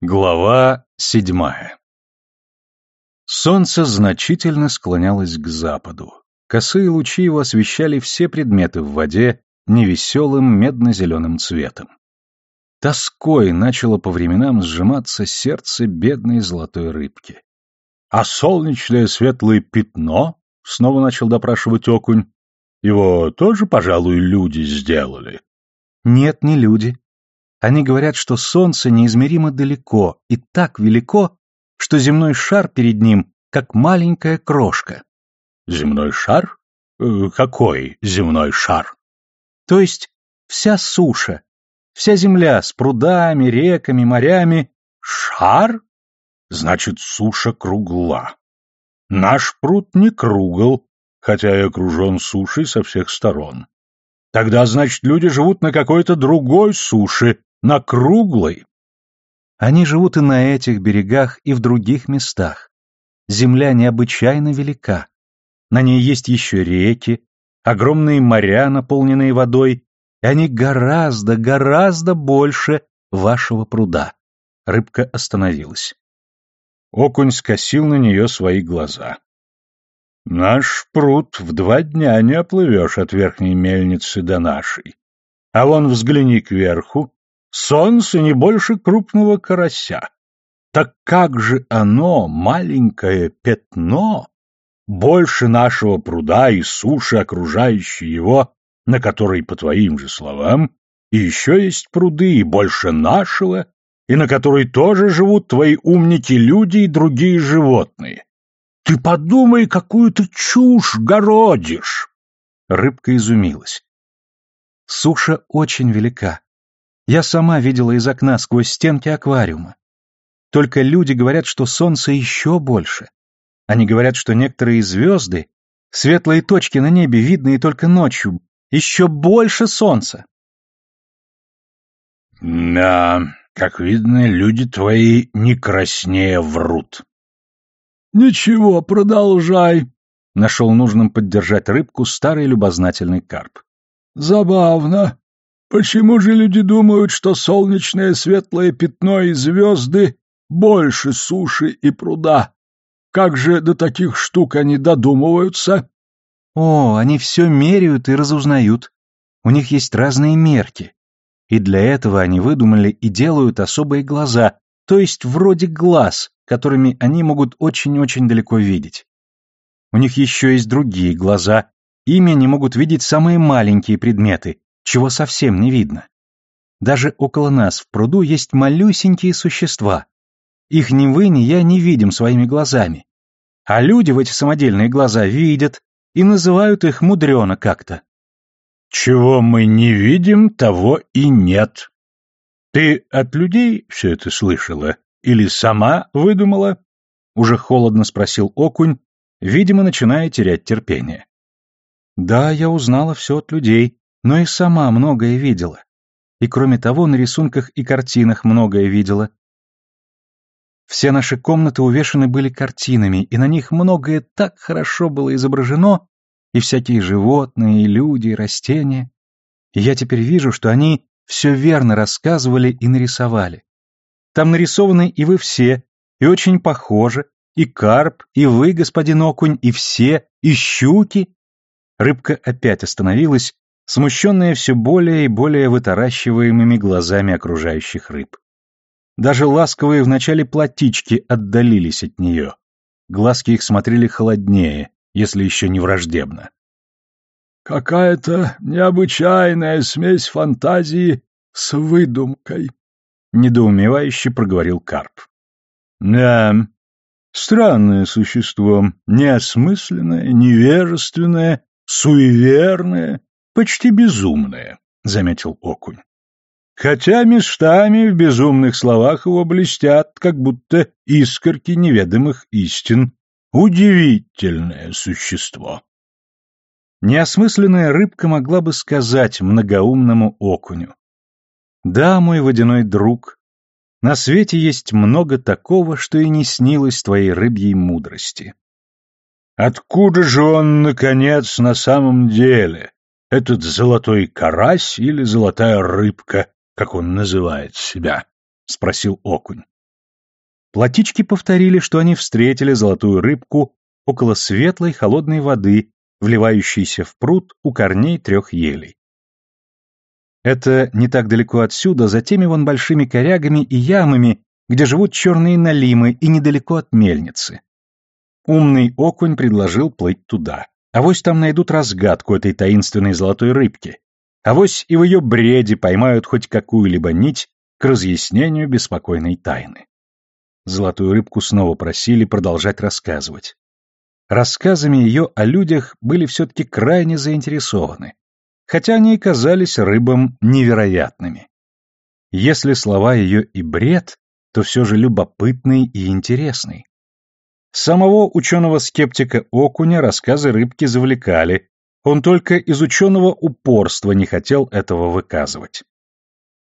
Глава седьмая Солнце значительно склонялось к западу. Косые лучи его освещали все предметы в воде невеселым медно-зеленым цветом. Тоской начало по временам сжиматься сердце бедной золотой рыбки. — А солнечное светлое пятно? — снова начал допрашивать окунь. — Его тоже, пожалуй, люди сделали. — Нет, не люди, они говорят, что солнце неизмеримо далеко и так велико, что земной шар перед ним как маленькая крошка. Земной шар? Э, какой земной шар? То есть вся суша, вся земля с прудами, реками, морями. Шар? Значит, суша кругла. Наш пруд не кругл, хотя и окружен сушей со всех сторон. Тогда, значит, люди живут на какой-то другой суше, на круглой. Они живут и на этих берегах, и в других местах. Земля необычайно велика. На ней есть еще реки, огромные моря, наполненные водой, и они гораздо, гораздо больше вашего пруда. Рыбка остановилась. Окунь скосил на нее свои глаза. «Наш пруд в два дня не оплывешь от верхней мельницы до нашей. А вон взгляни кверху, Солнце не больше крупного карася. Так как же оно, маленькое пятно, больше нашего пруда и суши, окружающей его, на которой, по твоим же словам, и еще есть пруды, и больше нашего, и на которой тоже живут твои умники-люди и другие животные. Ты подумай, какую ты чушь городишь!» Рыбка изумилась. «Суша очень велика, я сама видела из окна сквозь стенки аквариума. Только люди говорят, что солнце еще больше. Они говорят, что некоторые звезды, светлые точки на небе, видные только ночью, еще больше солнца. Да, как видно, люди твои не краснее врут. Ничего, продолжай. Нашел нужным поддержать рыбку старый любознательный карп. Забавно. Почему же люди думают, что солнечное светлое пятно и звезды больше суши и пруда? Как же до таких штук они додумываются? О, они все меряют и разузнают. У них есть разные мерки. И для этого они выдумали и делают особые глаза, то есть вроде глаз, которыми они могут очень-очень далеко видеть. У них еще есть другие глаза, ими они могут видеть самые маленькие предметы, чего совсем не видно. Даже около нас в пруду есть малюсенькие существа. Их ни вы, ни я не видим своими глазами. А люди в эти самодельные глаза видят и называют их мудрено как-то. Чего мы не видим, того и нет. Ты от людей все это слышала или сама выдумала? Уже холодно спросил окунь, видимо, начиная терять терпение. Да, я узнала все от людей, но и сама многое видела. И кроме того, на рисунках и картинах многое видела. Все наши комнаты увешаны были картинами, и на них многое так хорошо было изображено, и всякие животные, и люди, и растения. И я теперь вижу, что они все верно рассказывали и нарисовали. Там нарисованы и вы все, и очень похожи, и карп, и вы, господин окунь, и все, и щуки. Рыбка опять остановилась смущенные все более и более вытаращиваемыми глазами окружающих рыб. Даже ласковые вначале платички отдалились от нее. Глазки их смотрели холоднее, если еще не враждебно. «Какая-то необычайная смесь фантазии с выдумкой», — недоумевающе проговорил Карп. «Да, странное существо, неосмысленное, невежественное, суеверное, почти безумное, — заметил окунь. Хотя местами в безумных словах его блестят, как будто искорки неведомых истин. Удивительное существо. Неосмысленная рыбка могла бы сказать многоумному окуню. «Да, мой водяной друг, на свете есть много такого, что и не снилось твоей рыбьей мудрости». «Откуда же он, наконец, на самом деле?» этот золотой карась или золотая рыбка, как он называет себя? — спросил окунь. Платички повторили, что они встретили золотую рыбку около светлой холодной воды, вливающейся в пруд у корней трех елей. Это не так далеко отсюда, за теми вон большими корягами и ямами, где живут черные налимы и недалеко от мельницы. Умный окунь предложил плыть туда. Авось там найдут разгадку этой таинственной золотой рыбки. Авось и в ее бреде поймают хоть какую-либо нить к разъяснению беспокойной тайны. Золотую рыбку снова просили продолжать рассказывать. Рассказами ее о людях были все-таки крайне заинтересованы, хотя они и казались рыбам невероятными. Если слова ее и бред, то все же любопытный и интересный. Самого ученого-скептика Окуня рассказы рыбки завлекали, он только из ученого упорства не хотел этого выказывать.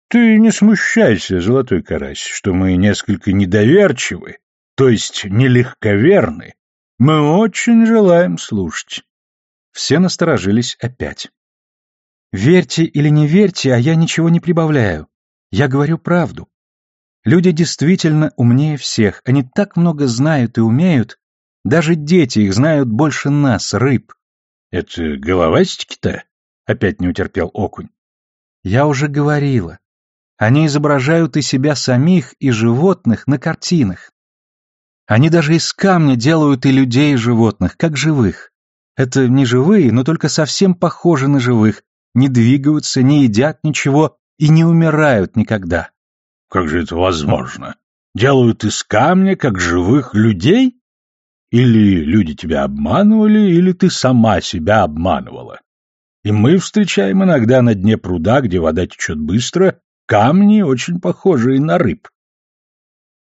«Ты не смущайся, золотой карась, что мы несколько недоверчивы, то есть нелегковерны. Мы очень желаем слушать». Все насторожились опять. «Верьте или не верьте, а я ничего не прибавляю. Я говорю правду. Люди действительно умнее всех, они так много знают и умеют, даже дети их знают больше нас, рыб. Это головастики-то? Опять не утерпел окунь. Я уже говорила. Они изображают и себя самих, и животных на картинах. Они даже из камня делают и людей, и животных, как живых. Это не живые, но только совсем похожи на живых, не двигаются, не едят ничего и не умирают никогда. Как же это возможно? Делают из камня, как живых людей? Или люди тебя обманывали, или ты сама себя обманывала? И мы встречаем иногда на дне пруда, где вода течет быстро, камни, очень похожие на рыб.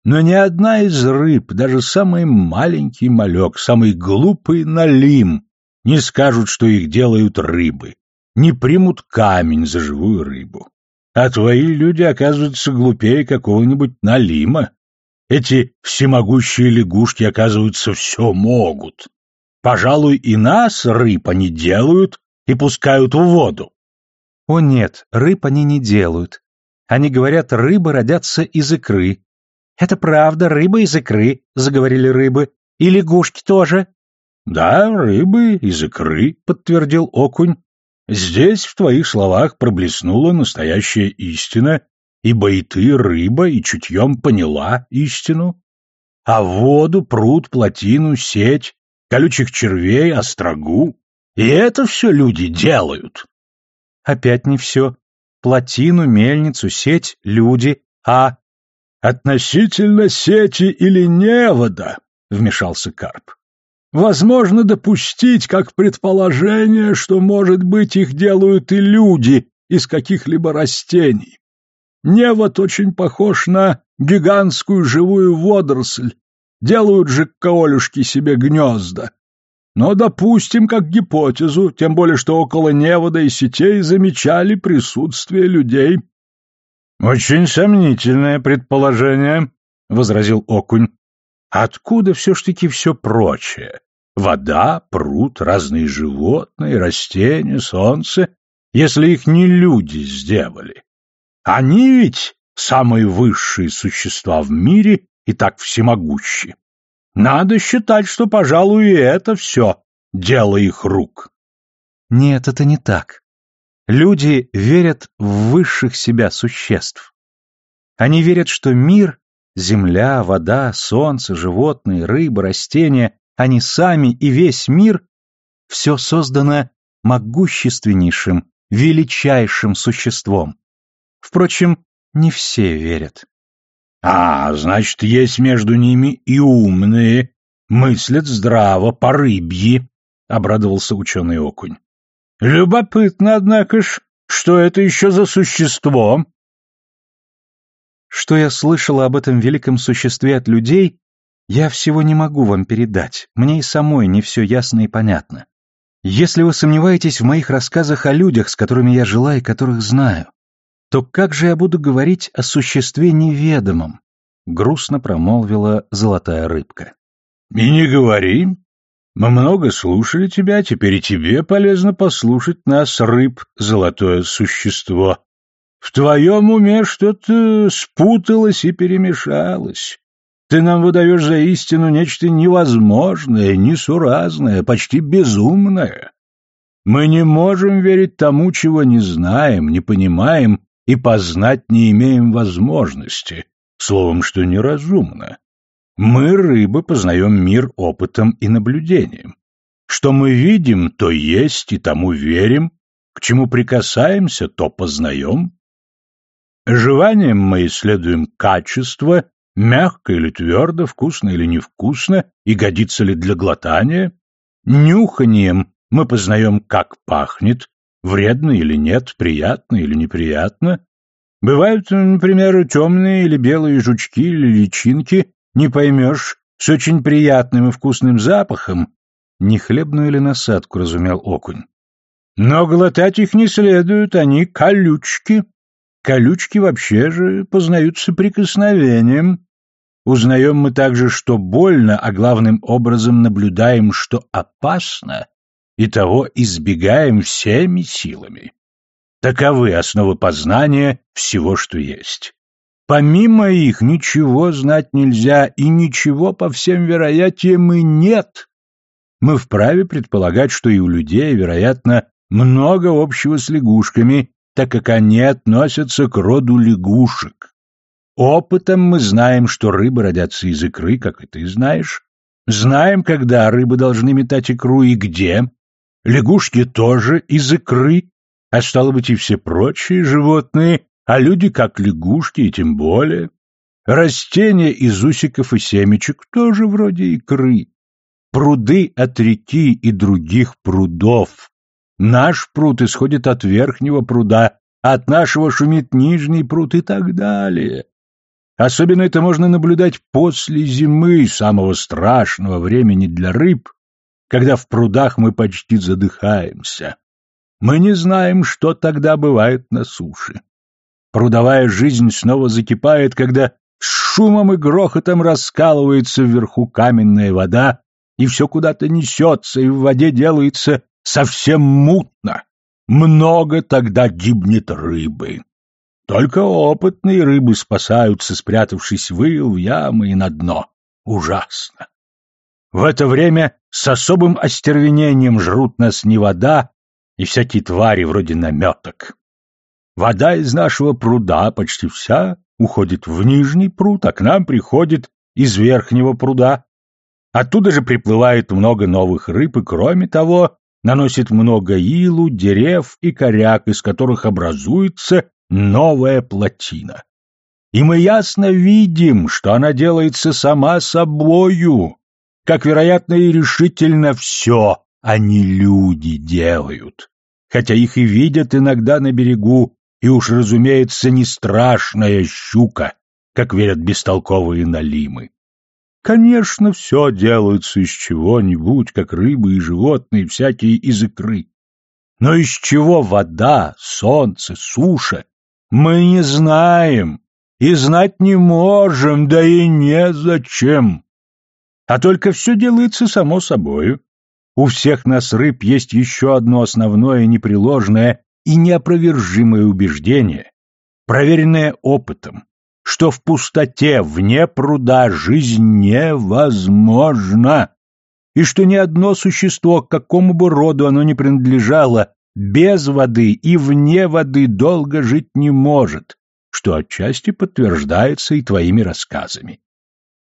Но ни одна из рыб, даже самый маленький малек, самый глупый налим, не скажут, что их делают рыбы, не примут камень за живую рыбу а твои люди оказываются глупее какого-нибудь Налима. Эти всемогущие лягушки, оказываются все могут. Пожалуй, и нас рыб они делают и пускают в воду. О нет, рыб они не делают. Они говорят, рыбы родятся из икры. Это правда, рыбы из икры, заговорили рыбы. И лягушки тоже. Да, рыбы из икры, подтвердил окунь Здесь в твоих словах проблеснула настоящая истина, ибо и ты рыба, и чутьем поняла истину. А воду, пруд, плотину, сеть, колючих червей, острогу. И это все люди делают. Опять не все. Плотину, мельницу, сеть, люди, а... Относительно сети или невода, — вмешался Карп. Возможно допустить как предположение, что, может быть, их делают и люди из каких-либо растений. Невод очень похож на гигантскую живую водоросль. Делают же каолюшки себе гнезда. Но допустим как гипотезу, тем более что около невода и сетей замечали присутствие людей. — Очень сомнительное предположение, — возразил Окунь. Откуда все-таки все прочее? Вода, пруд, разные животные, растения, солнце, если их не люди сделали. Они ведь самые высшие существа в мире и так всемогущи. Надо считать, что, пожалуй, и это все дело их рук. Нет, это не так. Люди верят в высших себя существ. Они верят, что мир Земля, вода, солнце, животные, рыбы, растения, они сами и весь мир — все создано могущественнейшим, величайшим существом. Впрочем, не все верят. А, значит, есть между ними и умные, мыслят здраво, по рыбьи, — обрадовался ученый окунь. Любопытно, однако ж, что это еще за существо, что я слышала об этом великом существе от людей, я всего не могу вам передать, мне и самой не все ясно и понятно. Если вы сомневаетесь в моих рассказах о людях, с которыми я жила и которых знаю, то как же я буду говорить о существе неведомом?» — грустно промолвила золотая рыбка. «И не говори. Мы много слушали тебя, теперь и тебе полезно послушать нас, рыб, золотое существо», в твоем уме что-то спуталось и перемешалось. Ты нам выдаешь за истину нечто невозможное, несуразное, почти безумное. Мы не можем верить тому, чего не знаем, не понимаем и познать не имеем возможности, словом, что неразумно. Мы, рыбы, познаем мир опытом и наблюдением. Что мы видим, то есть и тому верим, к чему прикасаемся, то познаем. Жеванием мы исследуем качество, мягко или твердо, вкусно или невкусно, и годится ли для глотания. Нюханием мы познаем, как пахнет, вредно или нет, приятно или неприятно. Бывают, например, темные или белые жучки или личинки, не поймешь, с очень приятным и вкусным запахом, не хлебную или насадку, разумел окунь. Но глотать их не следует, они колючки. Колючки вообще же познаются прикосновением. Узнаем мы также, что больно, а главным образом наблюдаем, что опасно, и того избегаем всеми силами. Таковы основы познания всего, что есть. Помимо их ничего знать нельзя, и ничего, по всем вероятиям, и нет. Мы вправе предполагать, что и у людей, вероятно, много общего с лягушками, так как они относятся к роду лягушек. Опытом мы знаем, что рыбы родятся из икры, как и ты знаешь. Знаем, когда рыбы должны метать икру и где. Лягушки тоже из икры, а стало быть и все прочие животные, а люди как лягушки и тем более. Растения из усиков и семечек тоже вроде икры. Пруды от реки и других прудов Наш пруд исходит от верхнего пруда, от нашего шумит нижний пруд и так далее. Особенно это можно наблюдать после зимы, самого страшного времени для рыб, когда в прудах мы почти задыхаемся. Мы не знаем, что тогда бывает на суше. Прудовая жизнь снова закипает, когда с шумом и грохотом раскалывается вверху каменная вода, и все куда-то несется, и в воде делается совсем мутно. Много тогда гибнет рыбы. Только опытные рыбы спасаются, спрятавшись в ил, в ямы и на дно. Ужасно. В это время с особым остервенением жрут нас не вода и всякие твари вроде наметок. Вода из нашего пруда почти вся уходит в нижний пруд, а к нам приходит из верхнего пруда. Оттуда же приплывает много новых рыб, и кроме того, наносит много илу, дерев и коряк, из которых образуется новая плотина. И мы ясно видим, что она делается сама собою, как, вероятно, и решительно все они люди делают, хотя их и видят иногда на берегу, и уж, разумеется, не страшная щука, как верят бестолковые налимы. Конечно, все делается из чего-нибудь, как рыбы и животные, всякие из икры. Но из чего вода, солнце, суша? Мы не знаем и знать не можем, да и незачем. А только все делается само собою. У всех нас рыб есть еще одно основное непреложное и неопровержимое убеждение, проверенное опытом, что в пустоте, вне пруда, жизнь невозможна, и что ни одно существо, к какому бы роду оно ни принадлежало, без воды и вне воды долго жить не может, что отчасти подтверждается и твоими рассказами.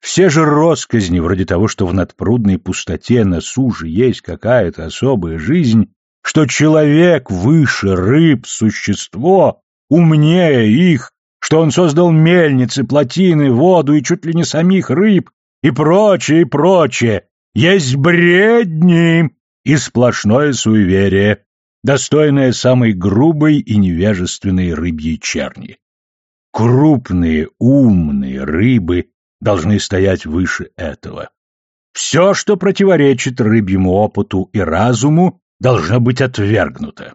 Все же росказни, вроде того, что в надпрудной пустоте на суше есть какая-то особая жизнь, что человек выше рыб, существо, умнее их, что он создал мельницы, плотины, воду и чуть ли не самих рыб, и прочее, и прочее. Есть бредни и сплошное суеверие, достойное самой грубой и невежественной рыбьей черни. Крупные, умные рыбы должны стоять выше этого. Все, что противоречит рыбьему опыту и разуму, должно быть отвергнуто.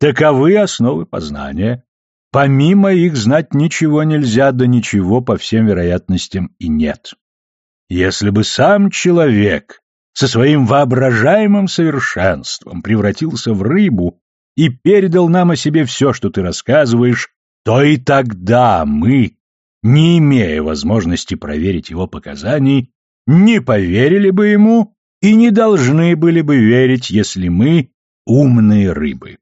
Таковы основы познания, Помимо их знать ничего нельзя, да ничего, по всем вероятностям, и нет. Если бы сам человек со своим воображаемым совершенством превратился в рыбу и передал нам о себе все, что ты рассказываешь, то и тогда мы, не имея возможности проверить его показаний, не поверили бы ему и не должны были бы верить, если мы умные рыбы.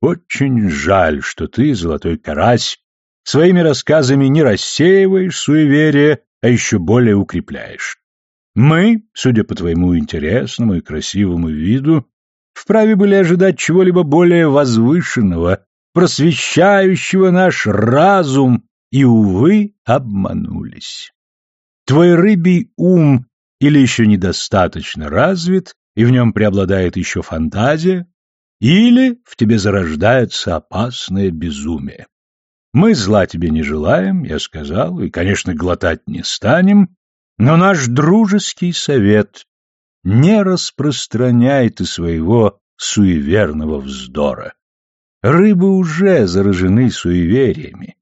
Очень жаль, что ты, золотой карась, своими рассказами не рассеиваешь суеверие, а еще более укрепляешь. Мы, судя по твоему интересному и красивому виду, вправе были ожидать чего-либо более возвышенного, просвещающего наш разум, и, увы, обманулись. Твой рыбий ум или еще недостаточно развит, и в нем преобладает еще фантазия, или в тебе зарождается опасное безумие. Мы зла тебе не желаем, я сказал, и, конечно, глотать не станем, но наш дружеский совет — не распространяй ты своего суеверного вздора. Рыбы уже заражены суевериями,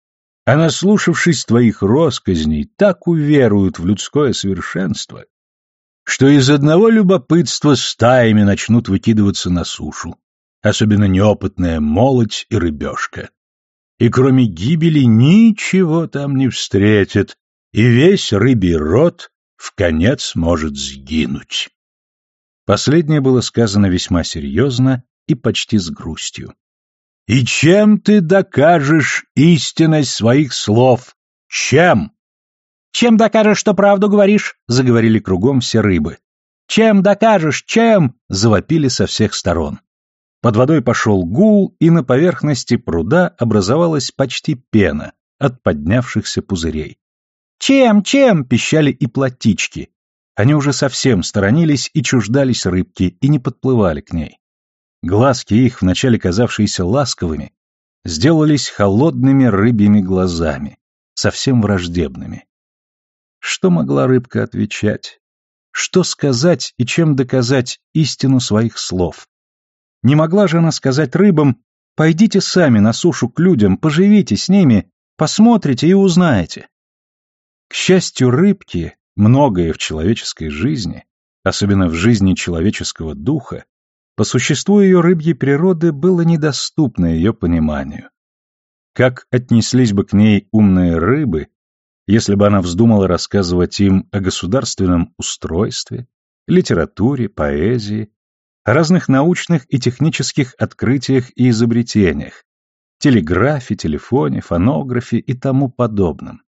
а, наслушавшись твоих росказней, так уверуют в людское совершенство, что из одного любопытства стаями начнут выкидываться на сушу особенно неопытная молоть и рыбешка. И кроме гибели ничего там не встретит, и весь рыбий рот в конец может сгинуть. Последнее было сказано весьма серьезно и почти с грустью. «И чем ты докажешь истинность своих слов? Чем?» «Чем докажешь, что правду говоришь?» — заговорили кругом все рыбы. «Чем докажешь? Чем?» — завопили со всех сторон. Под водой пошел гул, и на поверхности пруда образовалась почти пена от поднявшихся пузырей. «Чем, чем?» — пищали и плотички? Они уже совсем сторонились и чуждались рыбки, и не подплывали к ней. Глазки их, вначале казавшиеся ласковыми, сделались холодными рыбьими глазами, совсем враждебными. Что могла рыбка отвечать? Что сказать и чем доказать истину своих слов? Не могла же она сказать рыбам, пойдите сами на сушу к людям, поживите с ними, посмотрите и узнаете. К счастью, рыбки, многое в человеческой жизни, особенно в жизни человеческого духа, по существу ее рыбьей природы было недоступно ее пониманию. Как отнеслись бы к ней умные рыбы, если бы она вздумала рассказывать им о государственном устройстве, литературе, поэзии, разных научных и технических открытиях и изобретениях, телеграфе, телефоне, фонографе и тому подобном.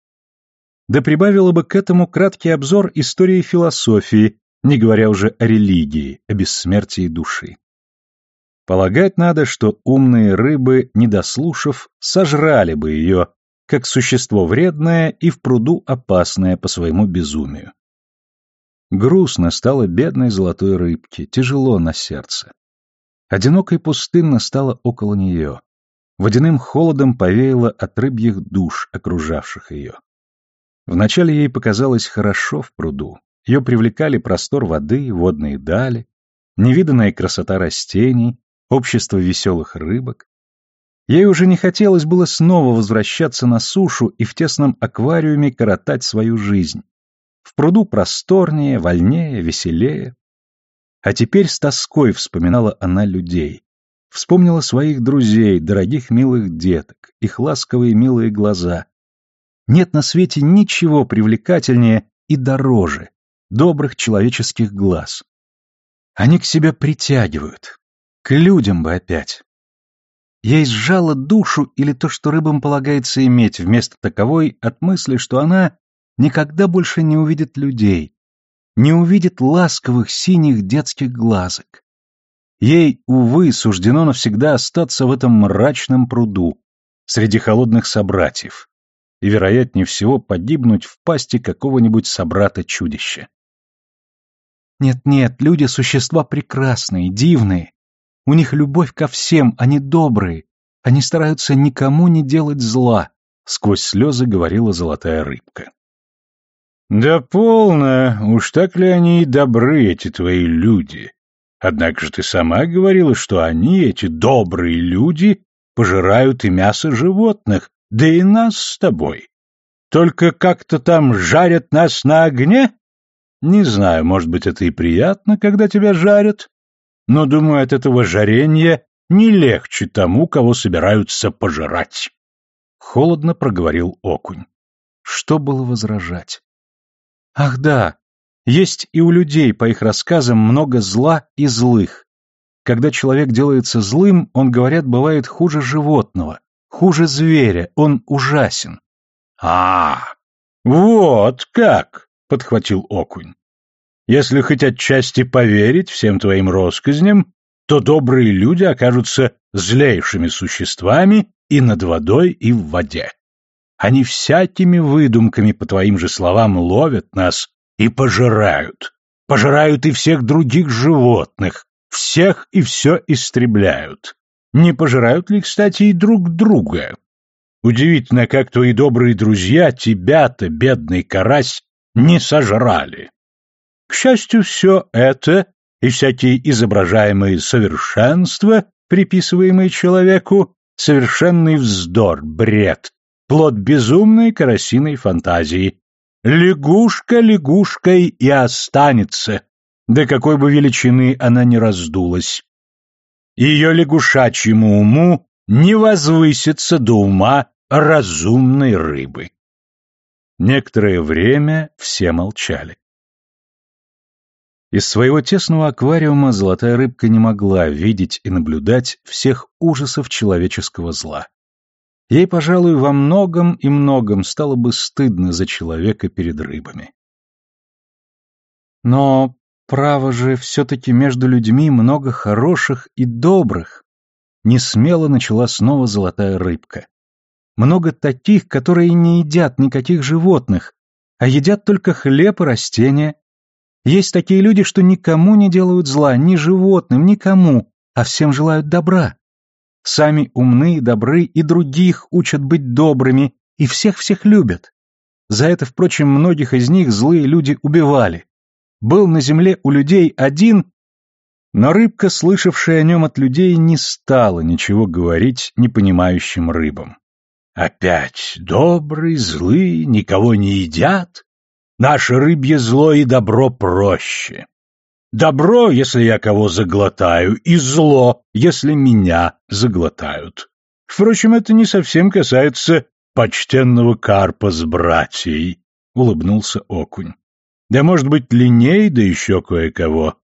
Да прибавила бы к этому краткий обзор истории философии, не говоря уже о религии, о бессмертии души. Полагать надо, что умные рыбы, не дослушав, сожрали бы ее, как существо вредное и в пруду опасное по своему безумию. Грустно стало бедной золотой рыбке, тяжело на сердце. Одиноко и пустынно стало около нее. Водяным холодом повеяло от рыбьих душ, окружавших ее. Вначале ей показалось хорошо в пруду. Ее привлекали простор воды, водные дали, невиданная красота растений, общество веселых рыбок. Ей уже не хотелось было снова возвращаться на сушу и в тесном аквариуме коротать свою жизнь, в пруду просторнее, вольнее, веселее. А теперь с тоской вспоминала она людей. Вспомнила своих друзей, дорогих милых деток, их ласковые милые глаза. Нет на свете ничего привлекательнее и дороже добрых человеческих глаз. Они к себе притягивают. К людям бы опять. Ей сжала душу или то, что рыбам полагается иметь вместо таковой, от мысли, что она никогда больше не увидит людей, не увидит ласковых синих детских глазок. Ей, увы, суждено навсегда остаться в этом мрачном пруду, среди холодных собратьев, и, вероятнее всего, погибнуть в пасти какого-нибудь собрата-чудища. Нет-нет, люди — существа прекрасные, дивные. У них любовь ко всем, они добрые. Они стараются никому не делать зла, — сквозь слезы говорила золотая рыбка. «Да полно! Уж так ли они и добры, эти твои люди? Однако же ты сама говорила, что они, эти добрые люди, пожирают и мясо животных, да и нас с тобой. Только как-то там жарят нас на огне? Не знаю, может быть, это и приятно, когда тебя жарят, но, думаю, от этого жарения не легче тому, кого собираются пожирать». Холодно проговорил окунь. Что было возражать? Ах да, есть и у людей, по их рассказам, много зла и злых. Когда человек делается злым, он, говорят, бывает хуже животного, хуже зверя, он ужасен. А, вот как, подхватил окунь. Если хоть отчасти поверить всем твоим рассказням, то добрые люди окажутся злейшими существами и над водой, и в воде. Они всякими выдумками, по твоим же словам, ловят нас и пожирают. Пожирают и всех других животных, всех и все истребляют. Не пожирают ли, кстати, и друг друга? Удивительно, как твои добрые друзья тебя-то, бедный карась, не сожрали. К счастью, все это и всякие изображаемые совершенства, приписываемые человеку, совершенный вздор, бред, плод безумной карасиной фантазии. Лягушка лягушкой и останется, до какой бы величины она ни раздулась. Ее лягушачьему уму не возвысится до ума разумной рыбы. Некоторое время все молчали. Из своего тесного аквариума золотая рыбка не могла видеть и наблюдать всех ужасов человеческого зла. Ей, пожалуй, во многом и многом стало бы стыдно за человека перед рыбами. Но, право же, все-таки между людьми много хороших и добрых. Не смело начала снова золотая рыбка. Много таких, которые не едят никаких животных, а едят только хлеб и растения. Есть такие люди, что никому не делают зла, ни животным, никому, а всем желают добра. Сами умны, добры и других учат быть добрыми, и всех-всех любят. За это, впрочем, многих из них злые люди убивали. Был на земле у людей один, но рыбка, слышавшая о нем от людей, не стала ничего говорить непонимающим рыбам. Опять добрый, злые, никого не едят. Наше рыбье зло и добро проще. Добро, если я кого заглотаю, и зло, если меня заглотают. Впрочем, это не совсем касается почтенного карпа с братьей, — улыбнулся окунь. Да, может быть, линей, да еще кое-кого.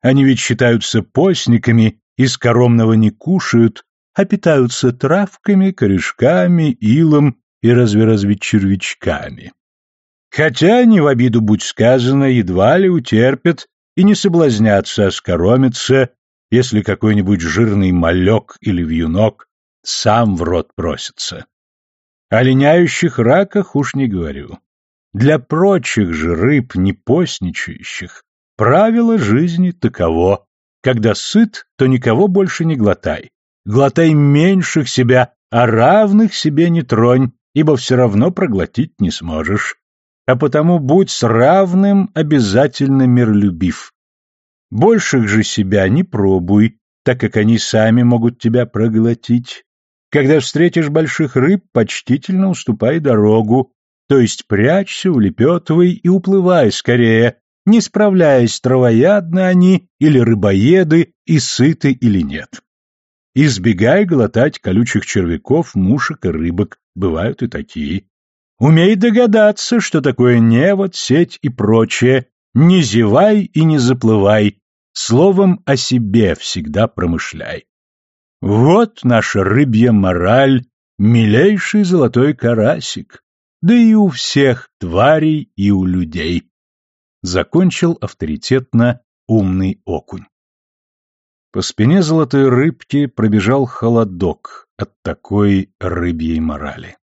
Они ведь считаются постниками, из коромного не кушают, а питаются травками, корешками, илом и разве-разве червячками. Хотя, не в обиду будь сказано, едва ли утерпят и не соблазняться а оскоромиться, если какой-нибудь жирный малек или вьюнок сам в рот просится. О линяющих раках уж не говорю. Для прочих же рыб, не постничающих, правило жизни таково. Когда сыт, то никого больше не глотай. Глотай меньших себя, а равных себе не тронь, ибо все равно проглотить не сможешь а потому будь с равным обязательно миролюбив. Больших же себя не пробуй, так как они сами могут тебя проглотить. Когда встретишь больших рыб, почтительно уступай дорогу, то есть прячься, улепетывай и уплывай скорее, не справляясь, травоядны они или рыбоеды, и сыты или нет. Избегай глотать колючих червяков, мушек и рыбок, бывают и такие. Умей догадаться, что такое невод, сеть и прочее. Не зевай и не заплывай. Словом, о себе всегда промышляй. Вот наша рыбья мораль, милейший золотой карасик. Да и у всех тварей и у людей. Закончил авторитетно умный окунь. По спине золотой рыбки пробежал холодок от такой рыбьей морали.